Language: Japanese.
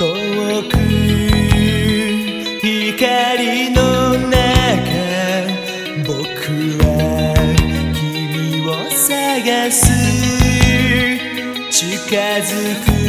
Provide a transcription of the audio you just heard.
遠く光の中僕は君を探す。近づく